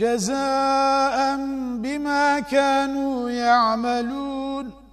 جزاء بما كانوا يعملون.